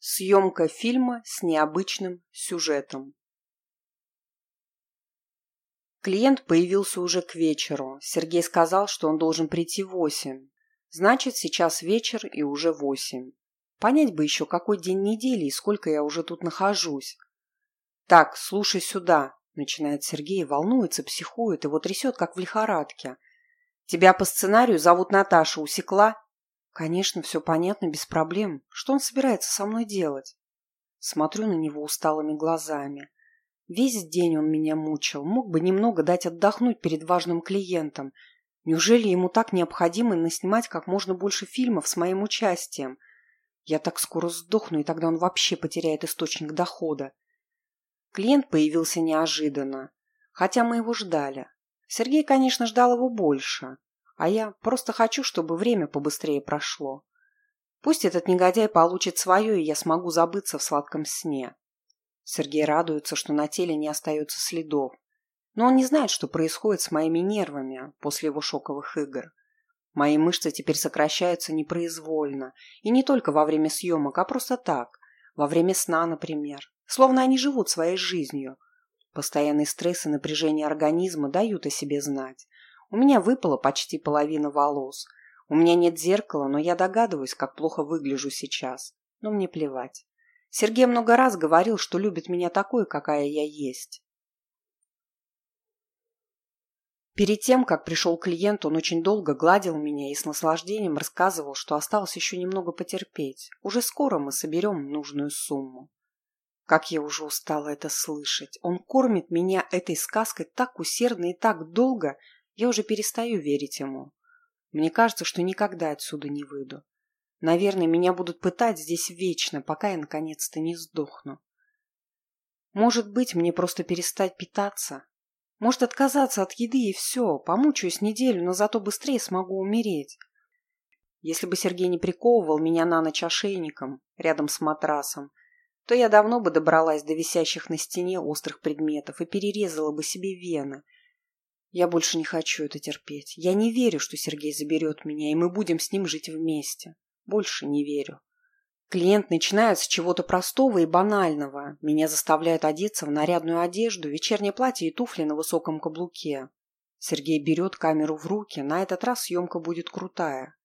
Съемка фильма с необычным сюжетом. Клиент появился уже к вечеру. Сергей сказал, что он должен прийти в восемь. Значит, сейчас вечер и уже восемь. Понять бы еще, какой день недели и сколько я уже тут нахожусь. «Так, слушай сюда», — начинает Сергей, волнуется, психует, его трясет, как в лихорадке. «Тебя по сценарию зовут Наташа, усекла?» Конечно, все понятно, без проблем. Что он собирается со мной делать? Смотрю на него усталыми глазами. Весь день он меня мучил. Мог бы немного дать отдохнуть перед важным клиентом. Неужели ему так необходимо наснимать как можно больше фильмов с моим участием? Я так скоро сдохну, и тогда он вообще потеряет источник дохода. Клиент появился неожиданно. Хотя мы его ждали. Сергей, конечно, ждал его больше. А я просто хочу, чтобы время побыстрее прошло. Пусть этот негодяй получит свое, и я смогу забыться в сладком сне. Сергей радуется, что на теле не остается следов. Но он не знает, что происходит с моими нервами после его шоковых игр. Мои мышцы теперь сокращаются непроизвольно. И не только во время съемок, а просто так. Во время сна, например. Словно они живут своей жизнью. Постоянный стресс и напряжение организма дают о себе знать. У меня выпала почти половина волос. У меня нет зеркала, но я догадываюсь, как плохо выгляжу сейчас. Но мне плевать. Сергей много раз говорил, что любит меня такой, какая я есть. Перед тем, как пришел клиент, он очень долго гладил меня и с наслаждением рассказывал, что осталось еще немного потерпеть. Уже скоро мы соберем нужную сумму. Как я уже устала это слышать. Он кормит меня этой сказкой так усердно и так долго, я уже перестаю верить ему. Мне кажется, что никогда отсюда не выйду. Наверное, меня будут пытать здесь вечно, пока я наконец-то не сдохну. Может быть, мне просто перестать питаться? Может, отказаться от еды и все, помучаюсь неделю, но зато быстрее смогу умереть. Если бы Сергей не приковывал меня на ночь ошейником рядом с матрасом, то я давно бы добралась до висящих на стене острых предметов и перерезала бы себе вены – я больше не хочу это терпеть. Я не верю, что Сергей заберет меня, и мы будем с ним жить вместе. Больше не верю. Клиент начинает с чего-то простого и банального. Меня заставляют одеться в нарядную одежду, вечернее платье и туфли на высоком каблуке. Сергей берет камеру в руки, на этот раз съемка будет крутая.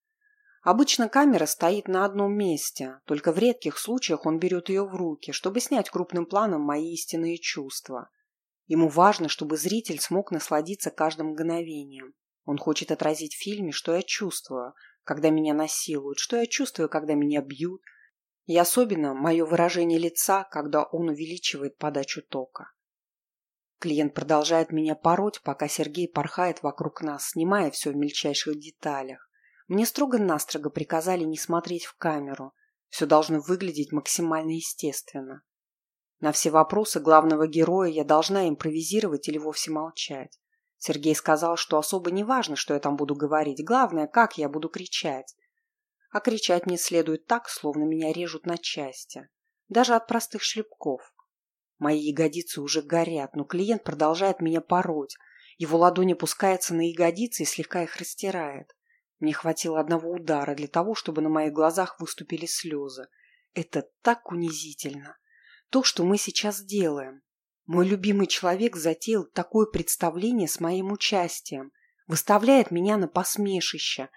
Обычно камера стоит на одном месте, только в редких случаях он берет ее в руки, чтобы снять крупным планом мои истинные чувства. Ему важно, чтобы зритель смог насладиться каждым мгновением. Он хочет отразить в фильме, что я чувствую, когда меня насилуют, что я чувствую, когда меня бьют, и особенно мое выражение лица, когда он увеличивает подачу тока. Клиент продолжает меня пороть, пока Сергей порхает вокруг нас, снимая все в мельчайших деталях. Мне строго-настрого приказали не смотреть в камеру. Все должно выглядеть максимально естественно. На все вопросы главного героя я должна импровизировать или вовсе молчать. Сергей сказал, что особо не важно, что я там буду говорить. Главное, как я буду кричать. А кричать мне следует так, словно меня режут на части. Даже от простых шлепков. Мои ягодицы уже горят, но клиент продолжает меня пороть. Его ладонь опускается на ягодицы и слегка их растирает. Мне хватило одного удара для того, чтобы на моих глазах выступили слезы. Это так унизительно то, что мы сейчас делаем. Мой любимый человек затеял такое представление с моим участием, выставляет меня на посмешище.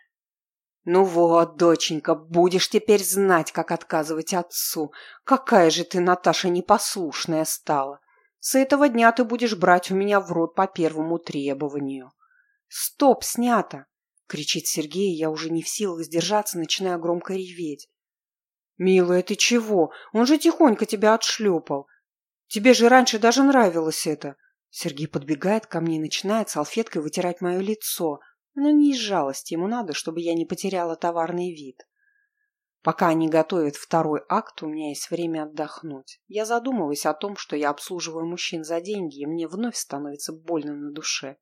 Ну вот, доченька, будешь теперь знать, как отказывать отцу. Какая же ты, Наташа, непослушная стала. С этого дня ты будешь брать у меня в рот по первому требованию. Стоп, снято! кричит Сергей, я уже не в силах сдержаться, начиная громко реветь. «Милая, ты чего? Он же тихонько тебя отшлепал. Тебе же раньше даже нравилось это». Сергей подбегает ко мне и начинает салфеткой вытирать мое лицо. Но не из жалости, ему надо, чтобы я не потеряла товарный вид. Пока они готовят второй акт, у меня есть время отдохнуть. Я задумываюсь о том, что я обслуживаю мужчин за деньги, и мне вновь становится больно на душе.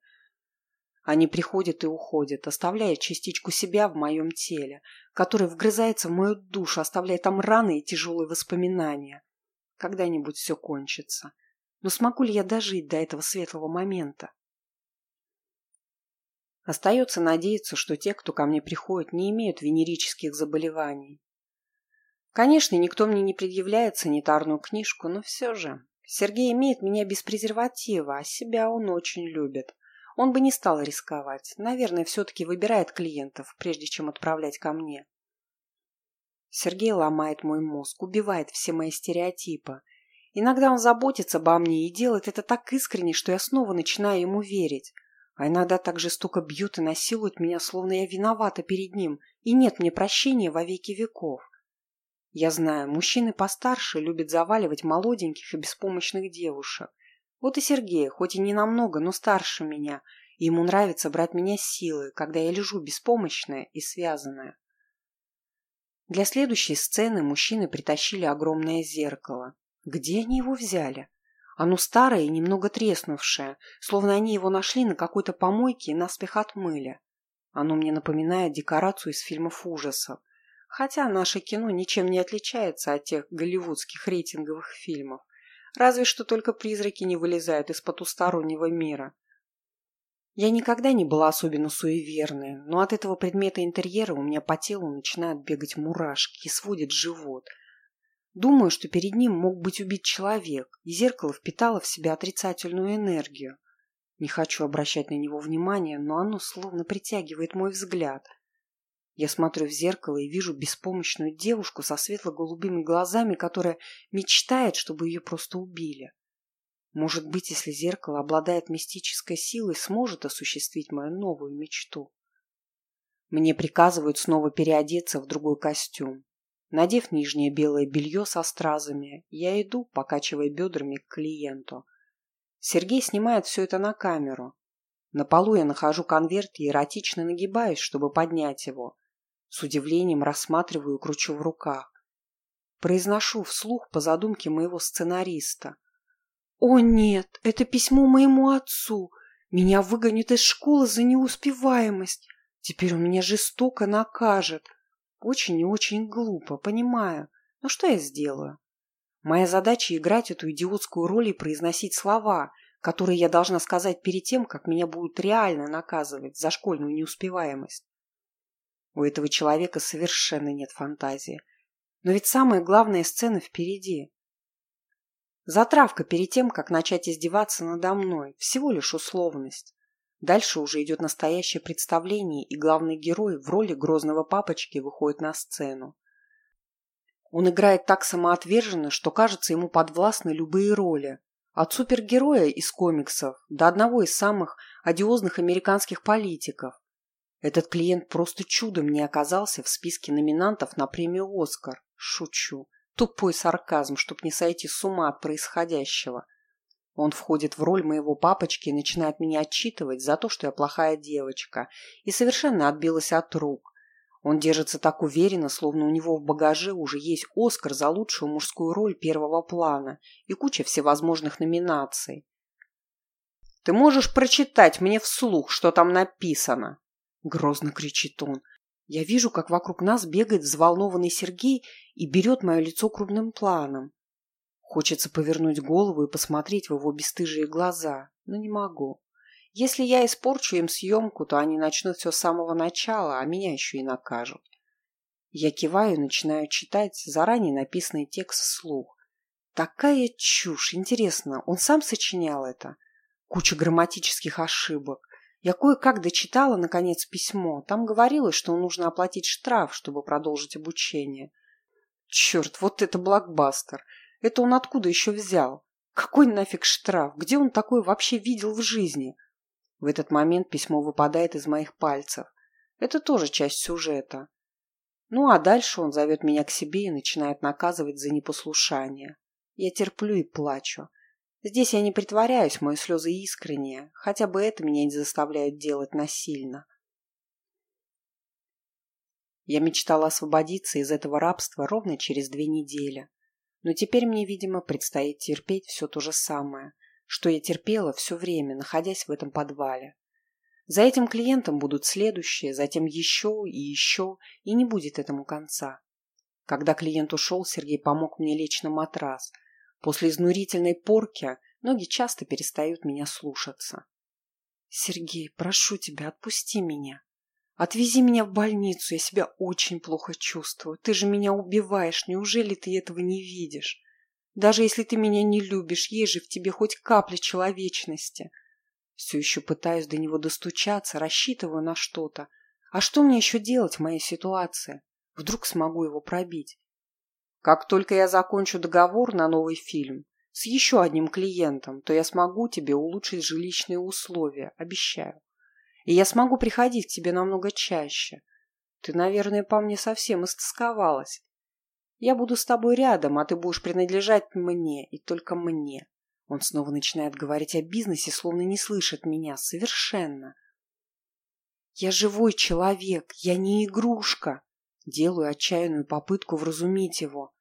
Они приходят и уходят, оставляя частичку себя в моем теле, который вгрызается в мою душу, оставляя там раны и тяжелые воспоминания. Когда-нибудь все кончится. Но смогу ли я дожить до этого светлого момента? Остается надеяться, что те, кто ко мне приходит, не имеют венерических заболеваний. Конечно, никто мне не предъявляет санитарную книжку, но все же. Сергей имеет меня без презерватива, а себя он очень любит. Он бы не стал рисковать. Наверное, все-таки выбирает клиентов, прежде чем отправлять ко мне. Сергей ломает мой мозг, убивает все мои стереотипы. Иногда он заботится обо мне и делает это так искренне, что я снова начинаю ему верить. А иногда так жестоко бьют и насилуют меня, словно я виновата перед ним, и нет мне прощения во веки веков. Я знаю, мужчины постарше любят заваливать молоденьких и беспомощных девушек. Вот и Сергей, хоть и не намного, но старше меня, ему нравится брать меня силой, когда я лежу беспомощная и связанная. Для следующей сцены мужчины притащили огромное зеркало. Где они его взяли? Оно старое и немного треснувшее, словно они его нашли на какой-то помойке и наспех отмыли. Оно мне напоминает декорацию из фильмов ужасов. Хотя наше кино ничем не отличается от тех голливудских рейтинговых фильмов. Разве что только призраки не вылезают из потустороннего мира. Я никогда не была особенно суеверной, но от этого предмета интерьера у меня по телу начинают бегать мурашки и сводит живот. Думаю, что перед ним мог быть убит человек, и зеркало впитало в себя отрицательную энергию. Не хочу обращать на него внимания, но оно словно притягивает мой взгляд. Я смотрю в зеркало и вижу беспомощную девушку со светло-голубыми глазами, которая мечтает, чтобы ее просто убили. Может быть, если зеркало обладает мистической силой, сможет осуществить мою новую мечту. Мне приказывают снова переодеться в другой костюм. Надев нижнее белое белье со стразами, я иду, покачивая бедрами к клиенту. Сергей снимает все это на камеру. На полу я нахожу конверт и эротично нагибаюсь, чтобы поднять его. С удивлением рассматриваю кручу в руках. Произношу вслух по задумке моего сценариста. «О нет, это письмо моему отцу. Меня выгонят из школы за неуспеваемость. Теперь он меня жестоко накажет. Очень и очень глупо, понимаю. Но что я сделаю? Моя задача играть эту идиотскую роль и произносить слова, которые я должна сказать перед тем, как меня будут реально наказывать за школьную неуспеваемость. У этого человека совершенно нет фантазии. Но ведь самая главная сцена впереди. Затравка перед тем, как начать издеваться надо мной, всего лишь условность. Дальше уже идет настоящее представление, и главный герой в роли грозного папочки выходит на сцену. Он играет так самоотверженно, что кажется ему подвластны любые роли. От супергероя из комиксов до одного из самых одиозных американских политиков. Этот клиент просто чудом не оказался в списке номинантов на премию «Оскар». Шучу. Тупой сарказм, чтоб не сойти с ума от происходящего. Он входит в роль моего папочки и начинает меня отчитывать за то, что я плохая девочка, и совершенно отбилась от рук. Он держится так уверенно, словно у него в багаже уже есть Оскар за лучшую мужскую роль первого плана и куча всевозможных номинаций. «Ты можешь прочитать мне вслух, что там написано?» Грозно кричит он. Я вижу, как вокруг нас бегает взволнованный Сергей и берет мое лицо крупным планом. Хочется повернуть голову и посмотреть в его бесстыжие глаза, но не могу. Если я испорчу им съемку, то они начнут все с самого начала, а меня еще и накажут. Я киваю и начинаю читать заранее написанный текст вслух. Такая чушь! Интересно, он сам сочинял это? Куча грамматических ошибок. Я кое-как дочитала, наконец, письмо. Там говорилось, что нужно оплатить штраф, чтобы продолжить обучение. Черт, вот это блокбастер! Это он откуда еще взял? Какой нафиг штраф? Где он такой вообще видел в жизни? В этот момент письмо выпадает из моих пальцев. Это тоже часть сюжета. Ну а дальше он зовет меня к себе и начинает наказывать за непослушание. Я терплю и плачу. Здесь я не притворяюсь, мои слезы искренние, хотя бы это меня не заставляет делать насильно. Я мечтала освободиться из этого рабства ровно через две недели. Но теперь мне, видимо, предстоит терпеть все то же самое, что я терпела все время, находясь в этом подвале. За этим клиентом будут следующие, затем еще и еще, и не будет этому конца. Когда клиент ушел, Сергей помог мне лечь на матрас. После изнурительной порки ноги часто перестают меня слушаться. «Сергей, прошу тебя, отпусти меня». Отвези меня в больницу, я себя очень плохо чувствую. Ты же меня убиваешь, неужели ты этого не видишь? Даже если ты меня не любишь, есть же в тебе хоть капля человечности. Все еще пытаюсь до него достучаться, рассчитываю на что-то. А что мне еще делать в моей ситуации? Вдруг смогу его пробить? Как только я закончу договор на новый фильм с еще одним клиентом, то я смогу тебе улучшить жилищные условия, обещаю. И я смогу приходить к тебе намного чаще. Ты, наверное, по мне совсем истосковалась. Я буду с тобой рядом, а ты будешь принадлежать мне и только мне. Он снова начинает говорить о бизнесе, словно не слышит меня. Совершенно. Я живой человек, я не игрушка. Делаю отчаянную попытку вразумить его.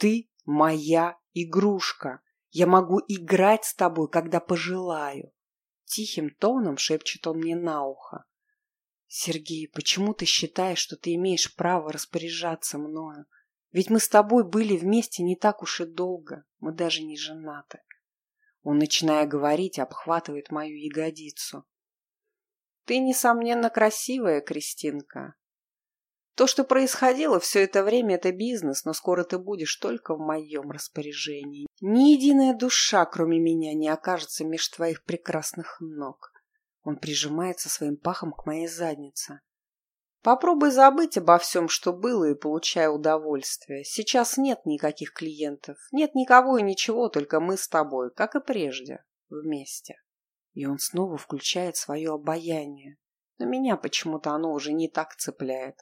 Ты моя игрушка. Я могу играть с тобой, когда пожелаю. Тихим тоном шепчет он мне на ухо. «Сергей, почему ты считаешь, что ты имеешь право распоряжаться мною? Ведь мы с тобой были вместе не так уж и долго, мы даже не женаты». Он, начиная говорить, обхватывает мою ягодицу. «Ты, несомненно, красивая, Кристинка. То, что происходило все это время, это бизнес, но скоро ты будешь только в моем распоряжении. Ни единая душа, кроме меня, не окажется меж твоих прекрасных ног. Он прижимается своим пахом к моей заднице. Попробуй забыть обо всем, что было, и получай удовольствие. Сейчас нет никаких клиентов, нет никого и ничего, только мы с тобой, как и прежде, вместе. И он снова включает свое обаяние. Но меня почему-то оно уже не так цепляет.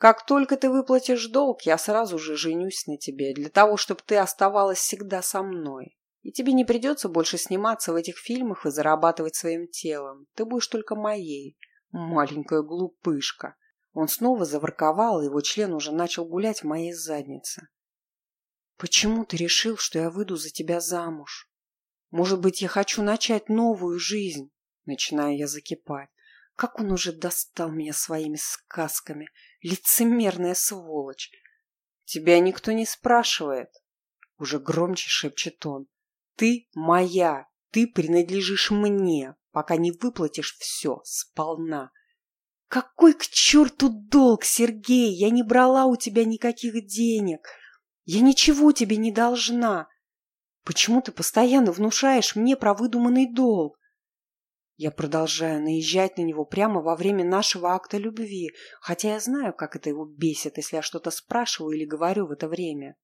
Как только ты выплатишь долг, я сразу же женюсь на тебе, для того, чтобы ты оставалась всегда со мной. И тебе не придется больше сниматься в этих фильмах и зарабатывать своим телом. Ты будешь только моей, маленькая глупышка. Он снова заворковал, и его член уже начал гулять в моей заднице. Почему ты решил, что я выйду за тебя замуж? Может быть, я хочу начать новую жизнь? Начинаю я закипать. Как он уже достал меня своими сказками. Лицемерная сволочь. Тебя никто не спрашивает. Уже громче шепчет он. Ты моя. Ты принадлежишь мне, пока не выплатишь все сполна. Какой к черту долг, Сергей? Я не брала у тебя никаких денег. Я ничего тебе не должна. Почему ты постоянно внушаешь мне про выдуманный долг? Я продолжаю наезжать на него прямо во время нашего акта любви, хотя я знаю, как это его бесит, если я что-то спрашиваю или говорю в это время.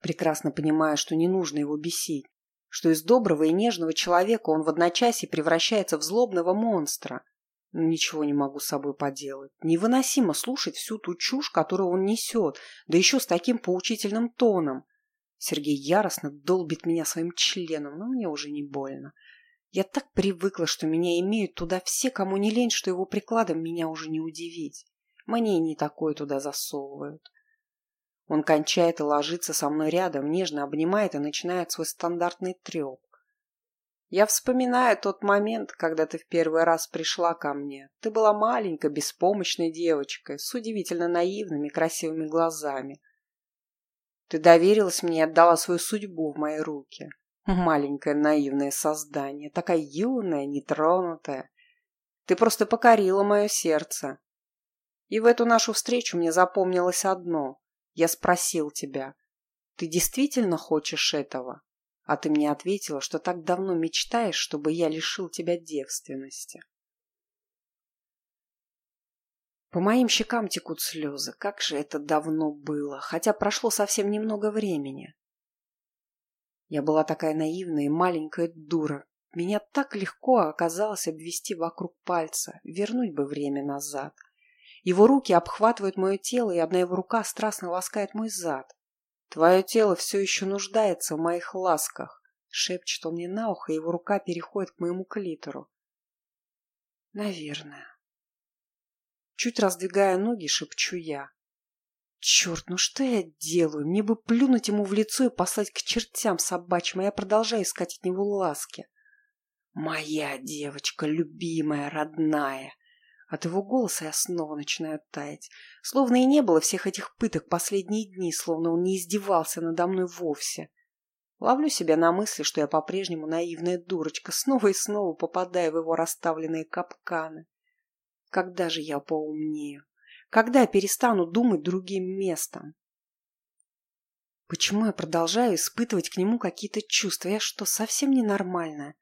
Прекрасно понимая, что не нужно его бесить, что из доброго и нежного человека он в одночасье превращается в злобного монстра. Но ничего не могу с собой поделать. Невыносимо слушать всю ту чушь, которую он несет, да еще с таким поучительным тоном. Сергей яростно долбит меня своим членом, но мне уже не больно. Я так привыкла, что меня имеют туда все, кому не лень, что его прикладом меня уже не удивить. Мне не такое туда засовывают. Он кончает и ложится со мной рядом, нежно обнимает и начинает свой стандартный треп. Я вспоминаю тот момент, когда ты в первый раз пришла ко мне. Ты была маленькой, беспомощной девочкой, с удивительно наивными, красивыми глазами. Ты доверилась мне и отдала свою судьбу в мои руки. Маленькое наивное создание, такая юная, нетронутая. Ты просто покорила мое сердце. И в эту нашу встречу мне запомнилось одно. Я спросил тебя, ты действительно хочешь этого? А ты мне ответила, что так давно мечтаешь, чтобы я лишил тебя девственности. По моим щекам текут слезы. Как же это давно было, хотя прошло совсем немного времени. Я была такая наивная и маленькая дура. Меня так легко оказалось обвести вокруг пальца, вернуть бы время назад. Его руки обхватывают мое тело, и одна его рука страстно ласкает мой зад. «Твое тело все еще нуждается в моих ласках», — шепчет он мне на ухо, и его рука переходит к моему клитору. «Наверное». Чуть раздвигая ноги, шепчу я. Черт, ну что я делаю? Мне бы плюнуть ему в лицо и послать к чертям собачьим, а я продолжаю искать от него ласки. Моя девочка, любимая, родная. От его голоса я снова начинаю таять. Словно и не было всех этих пыток последние дни, словно он не издевался надо мной вовсе. Ловлю себя на мысли, что я по-прежнему наивная дурочка, снова и снова попадая в его расставленные капканы. Когда же я поумнею? Когда перестану думать другим местом? Почему я продолжаю испытывать к нему какие-то чувства? Я что, совсем ненормальная?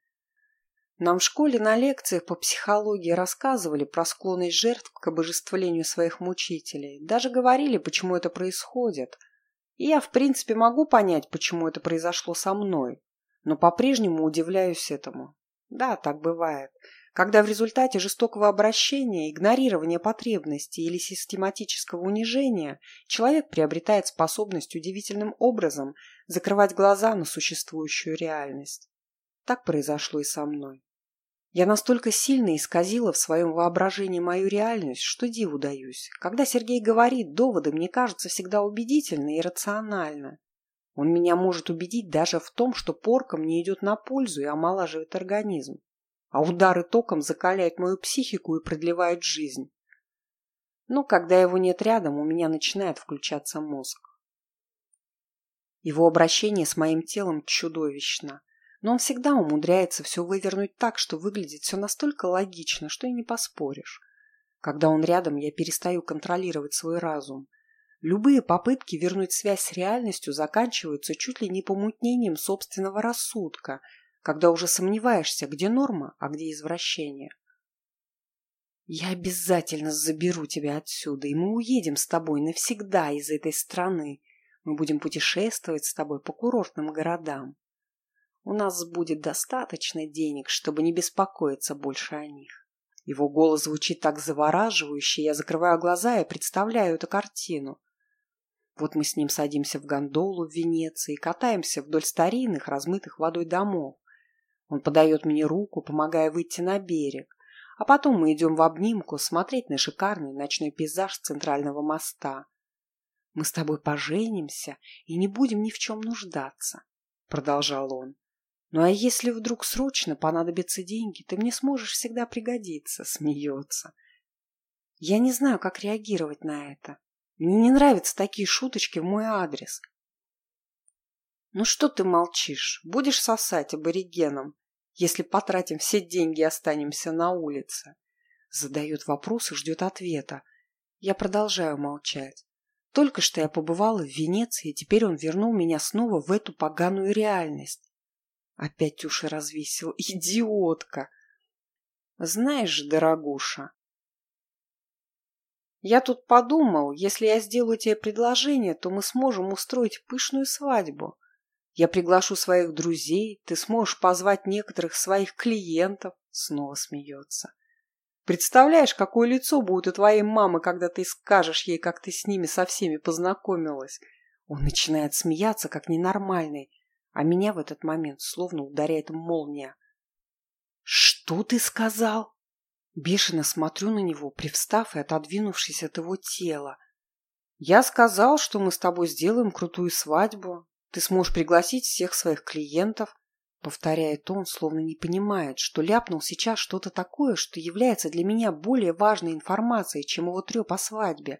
Нам в школе на лекциях по психологии рассказывали про склонность жертв к обожествлению своих мучителей. Даже говорили, почему это происходит. И я, в принципе, могу понять, почему это произошло со мной. Но по-прежнему удивляюсь этому. Да, так бывает когда в результате жестокого обращения, игнорирования потребностей или систематического унижения человек приобретает способность удивительным образом закрывать глаза на существующую реальность. Так произошло и со мной. Я настолько сильно исказила в своем воображении мою реальность, что диву даюсь. Когда Сергей говорит, доводы мне кажутся всегда убедительны и рационально. Он меня может убедить даже в том, что порка мне идет на пользу и омолаживает организм а удары током закаляют мою психику и продлевают жизнь. Но когда его нет рядом, у меня начинает включаться мозг. Его обращение с моим телом чудовищно, но он всегда умудряется все вывернуть так, что выглядит все настолько логично, что и не поспоришь. Когда он рядом, я перестаю контролировать свой разум. Любые попытки вернуть связь с реальностью заканчиваются чуть ли не помутнением собственного рассудка – когда уже сомневаешься, где норма, а где извращение. Я обязательно заберу тебя отсюда, и мы уедем с тобой навсегда из этой страны. Мы будем путешествовать с тобой по курортным городам. У нас будет достаточно денег, чтобы не беспокоиться больше о них. Его голос звучит так завораживающе, я закрываю глаза и представляю эту картину. Вот мы с ним садимся в гондолу в Венеции, катаемся вдоль старинных, размытых водой домов. Он подает мне руку, помогая выйти на берег, а потом мы идем в обнимку смотреть на шикарный ночной пейзаж центрального моста. «Мы с тобой поженимся и не будем ни в чем нуждаться», — продолжал он. «Ну а если вдруг срочно понадобятся деньги, ты мне сможешь всегда пригодиться», — смеется. Я не знаю, как реагировать на это. Мне не нравятся такие шуточки в мой адрес. «Ну что ты молчишь? Будешь сосать аборигеном?» Если потратим все деньги и останемся на улице? Задает вопрос и ждет ответа. Я продолжаю молчать. Только что я побывала в Венеции, и теперь он вернул меня снова в эту поганую реальность. Опять уши развесил. Идиотка! Знаешь, дорогуша, я тут подумал, если я сделаю тебе предложение, то мы сможем устроить пышную свадьбу. Я приглашу своих друзей, ты сможешь позвать некоторых своих клиентов. Снова смеется. Представляешь, какое лицо будет у твоей мамы, когда ты скажешь ей, как ты с ними со всеми познакомилась. Он начинает смеяться, как ненормальный, а меня в этот момент словно ударяет молния. «Что ты сказал?» Бешено смотрю на него, привстав и отодвинувшись от его тела. «Я сказал, что мы с тобой сделаем крутую свадьбу. Ты сможешь пригласить всех своих клиентов, повторяет он, словно не понимает, что ляпнул сейчас что-то такое, что является для меня более важной информацией, чем его треп о свадьбе.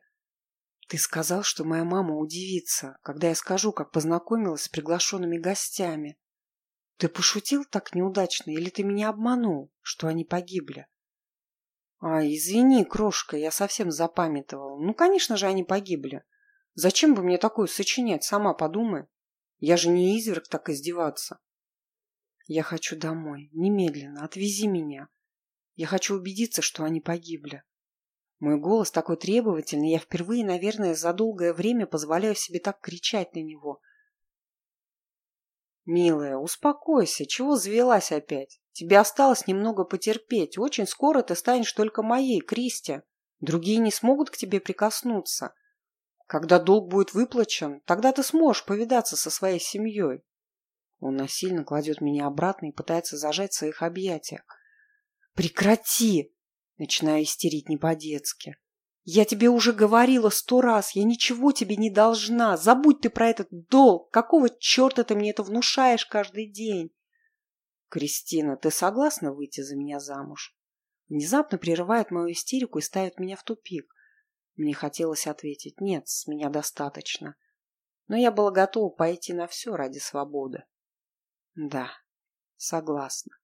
Ты сказал, что моя мама удивится, когда я скажу, как познакомилась с приглашенными гостями. Ты пошутил так неудачно или ты меня обманул, что они погибли? А, извини, крошка, я совсем запамятовал. Ну, конечно же, они погибли. Зачем бы мне такое сочинять, сама подумай. Я же не изверг так издеваться. Я хочу домой. Немедленно. Отвези меня. Я хочу убедиться, что они погибли. Мой голос такой требовательный. Я впервые, наверное, за долгое время позволяю себе так кричать на него. Милая, успокойся. Чего завелась опять? Тебе осталось немного потерпеть. Очень скоро ты станешь только моей, Кристи. Другие не смогут к тебе прикоснуться. Когда долг будет выплачен, тогда ты сможешь повидаться со своей семьей. Он насильно кладет меня обратно и пытается зажать в своих объятиях. «Прекрати!» – начинаю истерить не по-детски. «Я тебе уже говорила сто раз, я ничего тебе не должна. Забудь ты про этот долг. Какого черта ты мне это внушаешь каждый день?» «Кристина, ты согласна выйти за меня замуж?» Внезапно прерывает мою истерику и ставит меня в тупик. Мне хотелось ответить «нет, с меня достаточно». Но я была готова пойти на все ради свободы. Да, согласна.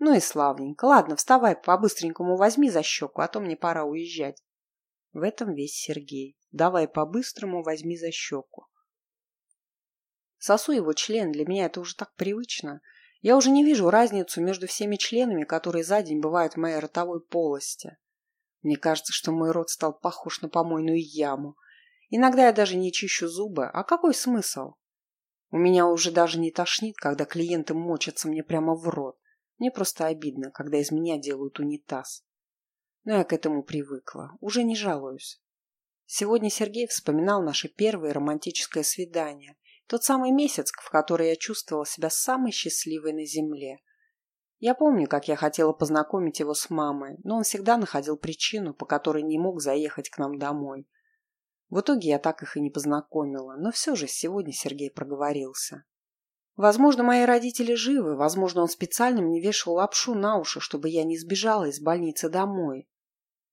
Ну и славненько. Ладно, вставай, по-быстренькому возьми за щеку, а то мне пора уезжать. В этом весь Сергей. Давай по-быстрому возьми за щеку. Сосу его член, для меня это уже так привычно. Я уже не вижу разницу между всеми членами, которые за день бывают в моей ротовой полости. Мне кажется, что мой рот стал похож на помойную яму. Иногда я даже не чищу зубы. А какой смысл? У меня уже даже не тошнит, когда клиенты мочатся мне прямо в рот. Мне просто обидно, когда из меня делают унитаз. Но я к этому привыкла. Уже не жалуюсь. Сегодня Сергей вспоминал наше первое романтическое свидание. Тот самый месяц, в который я чувствовала себя самой счастливой на земле. Я помню, как я хотела познакомить его с мамой, но он всегда находил причину, по которой не мог заехать к нам домой. В итоге я так их и не познакомила, но все же сегодня Сергей проговорился. Возможно, мои родители живы, возможно, он специально мне вешал лапшу на уши, чтобы я не сбежала из больницы домой.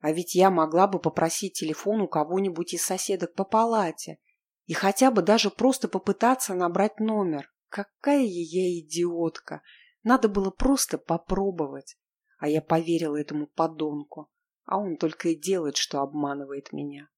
А ведь я могла бы попросить телефон у кого-нибудь из соседок по палате и хотя бы даже просто попытаться набрать номер. Какая я идиотка! Надо было просто попробовать. А я поверила этому подонку. А он только и делает, что обманывает меня.